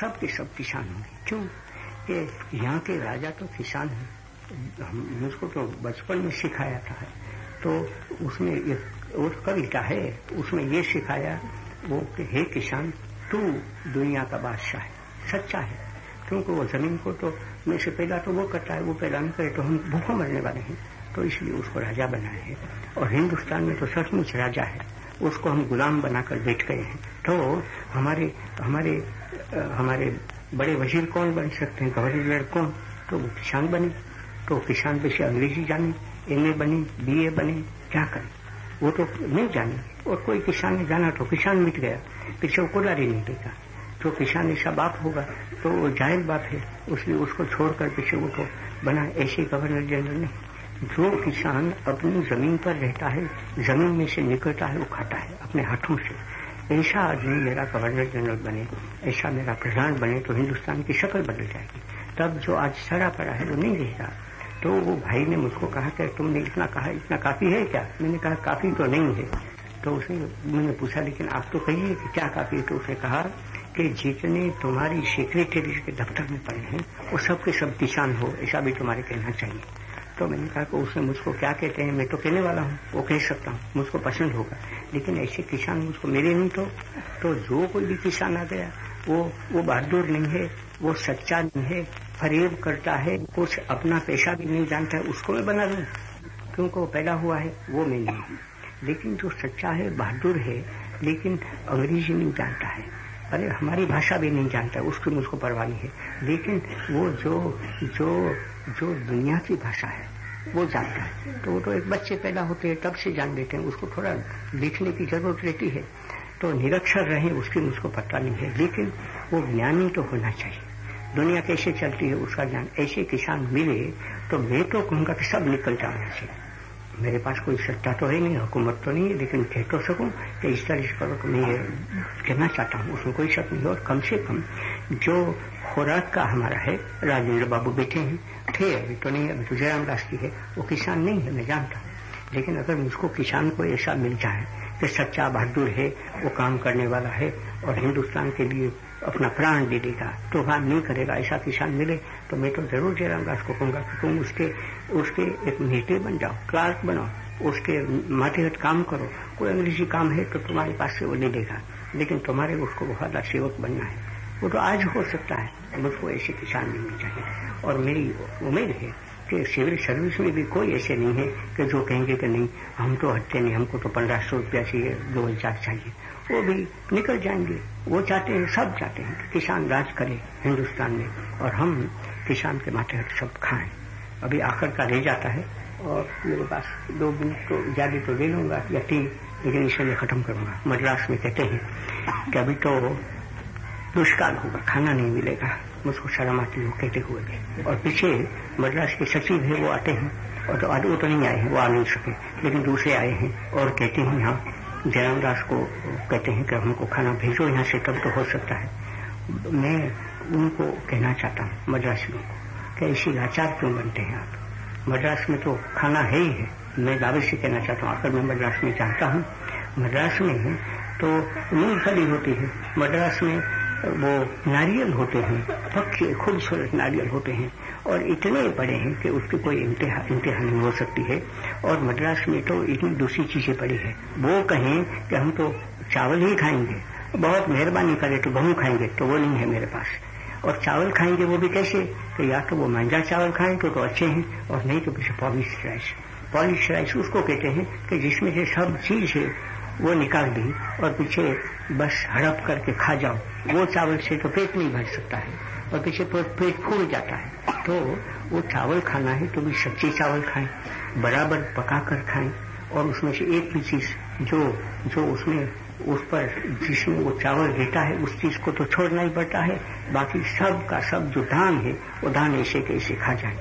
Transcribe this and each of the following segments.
सब के सब किसान होंगे। क्यों? कि यहाँ के राजा तो किसान हैं। मुझको तो बचपन में सिखाया था। तो उसमें एक और कविता है उसमें ये सिखाया, वो कि, हे किसान, तू दुनिया का बादशाह है, सच्चा है। क्योंकि वो ज़मीन को तो में से पैदा तो वो करता है, वो पैदा नहीं करे तो हम भूखों मरने वाले हैं। तो इसलिए उसको राजा बनाया है। और हिंदुस्तान में तो सचमुच राजा है। उसको हम गुलाम बनाकर बैठ गए हैं। तो हमारे हमारे हमारे बड़े वज़ीर कौन बन सकते हैं? गवर्नर कौन? तो वो किसान बने। तो किसान पे से अंग्रेज़ी जाने एम ए बने बी ए बने, क्या करें? वो तो नहीं जाने। और कोई किसान ने जाना तो किसान मिट गया। पीछे वो कोदारी नहीं देगा जो किसान ऐसा बाप होगा। तो वो ज़ाहिर बात है, उसने उसको छोड़कर पीछे वो तो बना। ऐसे गवर्नर जनरल नहीं। जो किसान अपनी ज़मीन पर रहता है, ज़मीन में से निकलता है, वो खाता है, अपने हाथों से। ऐसा आदमी मेरा गवर्नर जनरल बने ऐसा मेरा प्रधान बने तो हिंदुस्तान की शक्ल बदल जाएगी। तब जो आज सड़ा पड़ा है वो नहीं रहेगा तो वो भाई ने मुझको कहा कि तुमने इतना कहा, इतना काफ़ी है क्या? मैंने कहा, काफ़ी तो नहीं है। तो उसने, मैंने पूछा, लेकिन आप तो कहिए कि क्या काफ़ी है? तो उसने कहा कि जितने तुम्हारी सेक्रेटरी के दफ्तर में पड़े हैं, वो सबके सब किसान हो, ऐसा भी तुम्हारे कहना चाहिए। तो मैंने कहा कि उसने मुझको क्या कहते हैं मैं तो कहने वाला हूँ, वो कह सकता हूँ। मुझको पसंद होगा। लेकिन ऐसे किसान मुझको मेरे नहीं तो तो जो कोई भी किसान आ गया, वो वो बहादुर नहीं है, वो सच्चा नहीं है, फरेब करता है, कुछ अपना पैसा भी नहीं जानता है, उसको मैं बना दूँ। क्योंकि वो पैदा हुआ है, वो मैं नहीं लेकिन जो सच्चा है, बहादुर है, लेकिन अंग्रेज़ी नहीं जानता है। अरे, हमारी भाषा भी नहीं जानता उसकी मुझको परवाह नहीं है। लेकिन वो जो जो जो दुनिया की भाषा है वो जानता है। तो वो तो एक बच्चे पैदा होते हैं, तब से जान लेते हैं। उसको थोड़ा लिखने की ज़रूरत रहती है। तो निरक्षर रहे, उसकी मुझको पता नहीं है। लेकिन वो ज्ञानी तो होना चाहिए। दुनिया कैसे चलती है, उसका ज्ञान। ऐसे किसान मिले तो मैं तो कहूँगा कि सब निकल जाना चाहिए। मेरे पास कोई सत्ता तो है नहीं, हुकूमत तो नहीं है, लेकिन कह तो सकूँ कि इस तरह से करो तो मैं ये कहना चाहता हूँ। उसमें कोई शक नहीं और कम से कम जो खुराक का हमारा है। राजेंद्र बाबू बैठे हैं। थे, अभी तो नहीं अभी तो जयराम दास की है। वो किसान नहीं है, मैं जानता लेकिन अगर मुझको किसान को ऐसा मिल जाए कि सच्चा बहादुर है, वो काम करने वाला है और हिंदुस्तान के लिए अपना प्राण दे देगा तो काम नहीं करेगा, ऐसा किसान मिले तो मैं तो ज़रूर जयराम दास को कहूँगा कि तुम उसके उसके एक नेटे बन जाओ, क्लार्क बनो, उसके माथेहट काम करो। कोई अंग्रेज़ी काम है तो तुम्हारे पास से वो ले लेगा, लेकिन तुम्हारे उसको बहुत सेवक बनना है। वो तो आज हो सकता है मुझको ऐसे किसान मिलने चाहिए। और मेरी उम्मीद है कि सिविल सर्विस में भी कोई ऐसे नहीं है कि जो कहेंगे कि नहीं, हम तो हटते नहीं, हमको तो पंद्रह सौ रुपया चाहिए दो हज़ार चाहिए। वो भी निकल जाएँगे। वो चाहते हैं, सब चाहते हैं कि किसान राज करे हिंदुस्तान में और हम किसान के माथे हट सब खाएँ। अभी आखिर का रह जाता है और मेरे पास दो मिनट तो ज़्यादा तो ले लूँगा या तीन, लेकिन इसे मैं खत्म करूँगा। मद्रास में कहते हैं कि अभी तो दुष्काल होगा, खाना नहीं मिलेगा। मुझको शर्म आती है कहते हुए और पीछे मद्रास के सचिव है, वो आते हैं। और तो आज वो तो नहीं आए हैं, वो आ नहीं सके। लेकिन दूसरे आए हैं और कहते हैं यहाँ जयराम दास को कहते हैं कि हमको खाना भेजो, यहाँ से तब तो हो सकता है। मैं उनको कहना चाहता हूँ, मद्रासियों को, कि ऐसी लाचार क्यों बनते हैं आप? मद्रास में तो खाना है ही है। मैं दावे से कहना चाहता हूँ, आकर मैं मद्रास में जानता हूँ। मद्रास में तो मूंगफली होती है। मद्रास में वो नारियल होते हैं पक्के खूबसूरत नारियल होते हैं और इतने बड़े हैं कि उसकी कोई इंतहा नहीं हो सकती है। और मद्रास में तो इतनी दूसरी चीज़ें पड़ी है। वो कहें कि हम तो चावल ही खाएँगे। बहुत मेहरबानी करे तो गेहूँ खाएँगे तो वो नहीं है मेरे पास। और चावल खाएँगे वो भी कैसे? तो या तो वो महँगा चावल खाएँ तो, तो अच्छे हैं और नहीं तो पीछे पॉलिश राइस। पॉलिश राइस उसको कहते हैं कि जिसमें से सब चीज़ है वो निकाल दी और पीछे बस हड़प करके खा जाओ वो चावल से तो पेट नहीं भर सकता है और पीछे पेट फूल जाता है। तो वो चावल खाना है तो भी सच्चे चावल खाएँ, बराबर पका कर खाएँ और उसमें से एक भी चीज़ जो जो उसमें, उस पर जिसमें वो चावल देता है, उस चीज़ को तो छोड़ना ही पड़ता है। बाकी सब का सब जो धान है, वो धान ऐसे कैसे खा जाए।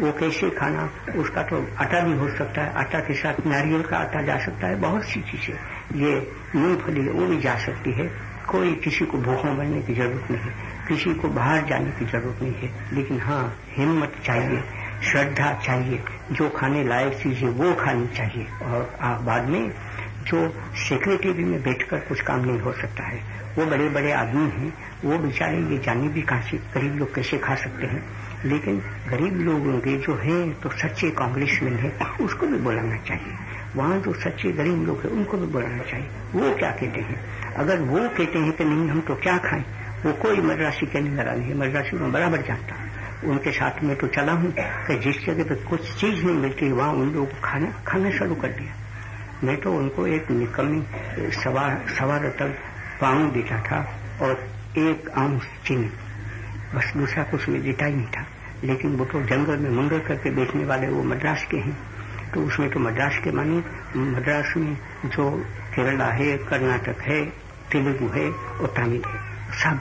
वो कैसे खाना, उसका तो आटा भी हो सकता है। आटा के साथ नारियल का आटा जा सकता है। बहुत सी चीज़ें। ये मूंगफली वो भी जा सकती है। कोई किसी को भूखा मरने की ज़रूरत नहीं है किसी को बाहर जाने की ज़रूरत नहीं है। लेकिन हाँ हिम्मत चाहिए, श्रद्धा चाहिए, जो खाने लायक चीज़ वो खानी चाहिए। और बाद में जो सेक्रेटरी में बैठकर कुछ काम नहीं हो सकता है। वो बड़े बड़े आदमी हैं, वो बेचारे ये जाने भी कहा से गरीब लोग कैसे खा सकते हैं? लेकिन गरीब लोगों के जो है तो सच्चे कांग्रेसमैन है, उसको भी बुलाना चाहिए। वहाँ जो सच्चे गरीब लोग हैं, उनको भी बोलाना चाहिए। वो क्या कहते हैं? अगर वो कहते हैं कि नहीं, हम तो क्या खाएँ? वो कोई मद्रासी कहने लगा नहीं मद्रासी में बराबर जानता उनके साथ में तो चला हूँ कि जिस जगह पे कुछ चीज़ नहीं मिलती, वहाँ उन लोगों को खाना खाना शुरू कर दिया। मैं तो उनको एक निकम्मी, सवा सवा रतल पाँव देता था और एक आम चीनी। बस दूसरा कुछ में देता ही नहीं था। लेकिन वो तो जंगल में मंगल करके बेचने वाले वो मद्रास के हैं। तो उसमें तो मद्रास के मानी, मद्रास में जो केरला है कर्नाटक है, तेलुगु है और तमिल है। सब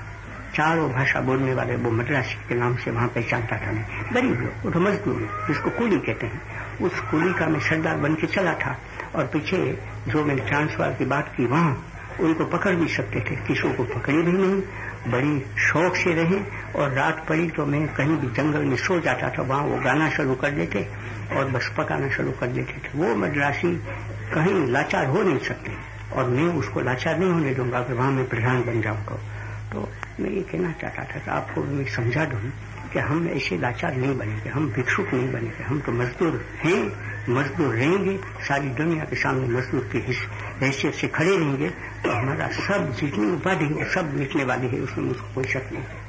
चारों भाषा बोलने वाले वो मद्रासी के नाम से वहाँ पहचानता था मैं गरीब लोग, वो तो मजदूर जिसको कूली कहते हैं। उस कूली का मैं सरदार बन के चला था और पीछे जो मैंने ट्रांसफ़र की बात की, वहाँ उनको पकड़ भी सकते थे किसी को पकड़े भी नहीं। बड़ी शौक से रहे और रात पड़ी तो मैं कहीं भी जंगल में सो जाता था, वहाँ वो गाना शुरू कर देते। और बस पकाना शुरू कर देते थे। वो मद्रासी कहीं लाचार हो नहीं सकते और मैं उसको लाचार नहीं होने दूँगा कि वहाँ मैं प्रधान बन जाऊँगा। तो मैं ये कहना चाहता था कि आपको मैं समझा दूँ कि हम ऐसे लाचार नहीं बनेंगे, हम भिक्षुक नहीं बनेंगे, हम तो मजदूर हैं, मजदूर रहेंगे, सारी दुनिया के सामने मजदूर की हैसियत से खड़े रहेंगे तो हमारा सब जितनी उपाधि सब मिटने वाली है, उसमें मुझको कोई शक नहीं। है